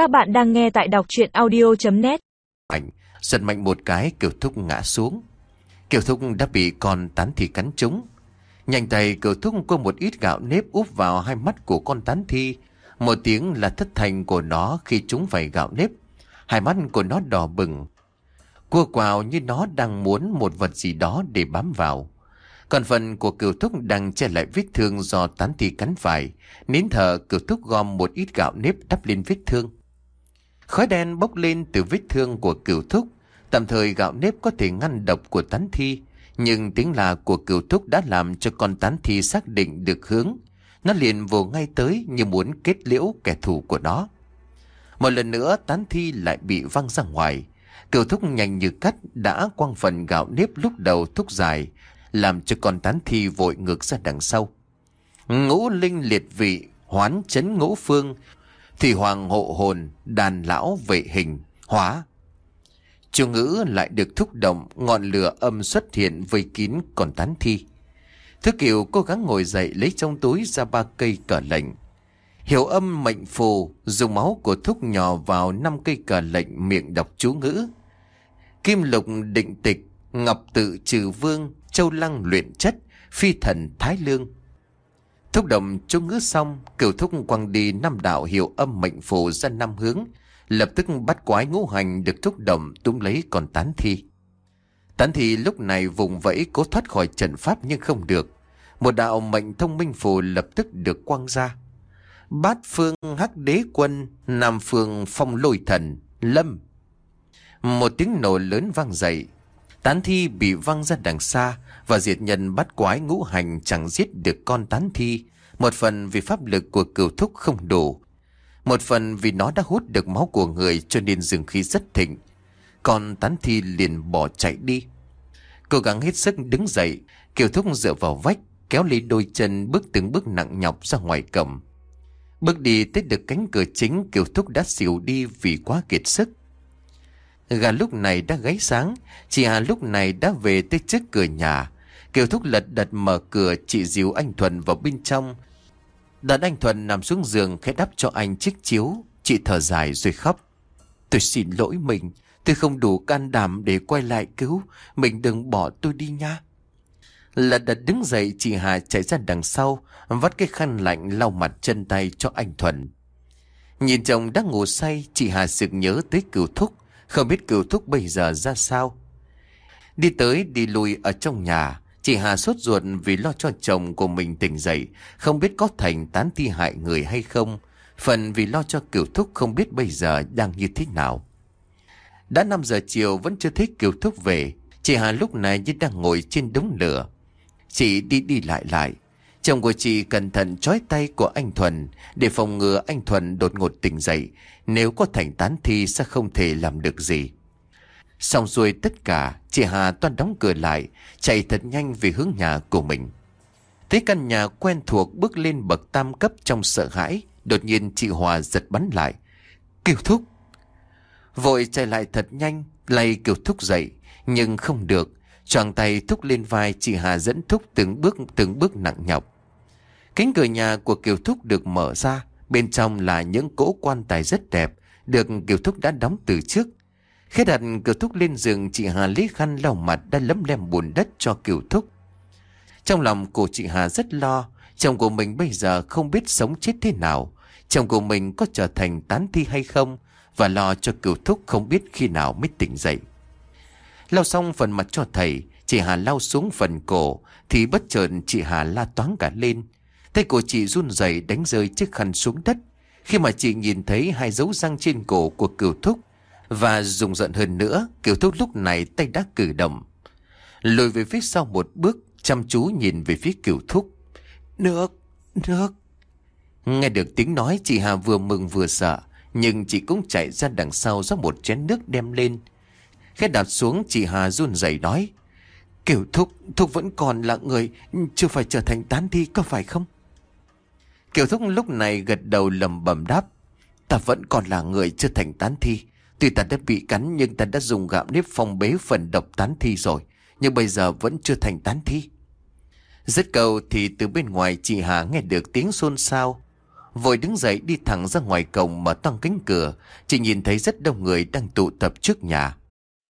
Các bạn đang nghe tại đọc chuyện audio.net Mạnh, giật mạnh một cái Kiều Thúc ngã xuống. Kiều Thúc đã bị con tán thi cắn trúng. Nhanh tay Kiều Thúc có một ít gạo nếp úp vào hai mắt của con tán thi. Một tiếng là thất thành của nó khi chúng phải gạo nếp. Hai mắt của nó đỏ bừng. Cua quào như nó đang muốn một vật gì đó để bám vào. Còn phần của cửu thúc đang che lại vết thương do tán thi cắn phải. Nín thở cửu thúc gom một ít gạo nếp đắp lên vết thương. Khói đen bốc lên từ vết thương của cửu thúc. Tạm thời gạo nếp có thể ngăn độc của tán thi. Nhưng tiếng là của cửu thúc đã làm cho con tán thi xác định được hướng. Nó liền vồ ngay tới như muốn kết liễu kẻ thù của nó. Một lần nữa tán thi lại bị văng ra ngoài. Cửu thúc nhanh như cắt đã quăng phần gạo nếp lúc đầu thúc dài làm cho con tán thi vội ngược ra đằng sau. Ngũ linh liệt vị, hoán chấn ngũ phương, thì hoàng hộ hồn, đàn lão vệ hình, hóa. Chú ngữ lại được thúc động, ngọn lửa âm xuất hiện vây kín còn tán thi. Thứ kiều cố gắng ngồi dậy lấy trong túi ra ba cây cờ lệnh. Hiểu âm mệnh phù, dùng máu của thúc nhỏ vào năm cây cờ lệnh miệng đọc chú ngữ. Kim lục định tịch, ngọc tự trừ vương, châu lăng luyện chất, phi thần thái lương. Thúc động chú ngữ xong, cửu thúc quăng đi năm đạo hiệu âm mệnh phù ra năm hướng, lập tức bắt quái ngũ hành được thúc động túm lấy còn tán thi. Tán thi lúc này vùng vẫy cố thoát khỏi trận pháp nhưng không được. Một đạo mệnh thông minh phù lập tức được quăng ra. Bát phương hắc đế quân, nam phương phong lôi thần, lâm. Một tiếng nổ lớn vang dậy, Tán thi bị văng ra đằng xa và diệt nhân bắt quái ngũ hành chẳng giết được con tán thi. Một phần vì pháp lực của cửu thúc không đủ. Một phần vì nó đã hút được máu của người cho nên dừng khí rất thịnh. Con tán thi liền bỏ chạy đi. Cố gắng hết sức đứng dậy, kiều thúc dựa vào vách, kéo lấy đôi chân bước từng bước nặng nhọc ra ngoài cầm. Bước đi tới được cánh cửa chính kiều thúc đã xỉu đi vì quá kiệt sức. Gà lúc này đã gáy sáng, chị Hà lúc này đã về tới trước cửa nhà. Kiều Thúc lật đật mở cửa chị dìu anh Thuần vào bên trong. Đặt anh Thuần nằm xuống giường khẽ đắp cho anh chiếc chiếu. Chị thở dài rồi khóc. Tôi xin lỗi mình, tôi không đủ can đảm để quay lại cứu. Mình đừng bỏ tôi đi nha. Lật đật đứng dậy chị Hà chạy ra đằng sau, vắt cái khăn lạnh lau mặt chân tay cho anh Thuần. Nhìn chồng đang ngủ say, chị Hà sực nhớ tới cửu thúc. Không biết cửu thúc bây giờ ra sao. Đi tới, đi lui ở trong nhà, Chị Hà sốt ruột vì lo cho chồng của mình tỉnh dậy, Không biết có thành tán thi hại người hay không, Phần vì lo cho cửu thúc không biết bây giờ đang như thế nào. Đã 5 giờ chiều vẫn chưa thấy cửu thúc về, Chị Hà lúc này như đang ngồi trên đống lửa. Chị đi đi lại lại Chồng của chị cẩn thận trói tay của anh Thuần để phòng ngừa anh Thuần đột ngột tỉnh dậy. Nếu có thành tán thi sẽ không thể làm được gì. Xong rồi tất cả, chị Hà toan đóng cửa lại, chạy thật nhanh về hướng nhà của mình. Thấy căn nhà quen thuộc bước lên bậc tam cấp trong sợ hãi, đột nhiên chị Hòa giật bắn lại. Kiều Thúc! Vội chạy lại thật nhanh, lay Kiều Thúc dậy, nhưng không được. Choàng tay thúc lên vai chị Hà dẫn thúc từng bước từng bước nặng nhọc. Cánh cửa nhà của Kiều Thúc được mở ra, bên trong là những cỗ quan tài rất đẹp, được Kiều Thúc đã đóng từ trước. Khi đặt Kiều Thúc lên giường, chị Hà lấy khăn lau mặt đã lấm lem bùn đất cho Kiều Thúc. Trong lòng của chị Hà rất lo, chồng của mình bây giờ không biết sống chết thế nào, chồng của mình có trở thành tán thi hay không, và lo cho Kiều Thúc không biết khi nào mới tỉnh dậy. Lau xong phần mặt cho thầy, chị Hà lau xuống phần cổ, thì bất chợt chị Hà la toáng cả lên. Tay của chị run rẩy đánh rơi chiếc khăn xuống đất. Khi mà chị nhìn thấy hai dấu răng trên cổ của cửu thúc và dùng giận hơn nữa, cửu thúc lúc này tay đã cử động. Lùi về phía sau một bước, chăm chú nhìn về phía cửu thúc. Nước, nước. Nghe được tiếng nói chị Hà vừa mừng vừa sợ, nhưng chị cũng chạy ra đằng sau rót một chén nước đem lên. Khẽ đặt xuống chị Hà run rẩy nói. Kiểu Thúc, Thúc vẫn còn là người, chưa phải trở thành tán thi có phải không? Kiều Thúc lúc này gật đầu lầm bầm đáp. Ta vẫn còn là người chưa thành tán thi. Tuy ta đã bị cắn nhưng ta đã dùng gạo nếp phong bế phần độc tán thi rồi. Nhưng bây giờ vẫn chưa thành tán thi. Dứt câu thì từ bên ngoài chị Hà nghe được tiếng xôn xao. Vội đứng dậy đi thẳng ra ngoài cổng mở toang cánh cửa Chỉ nhìn thấy rất đông người đang tụ tập trước nhà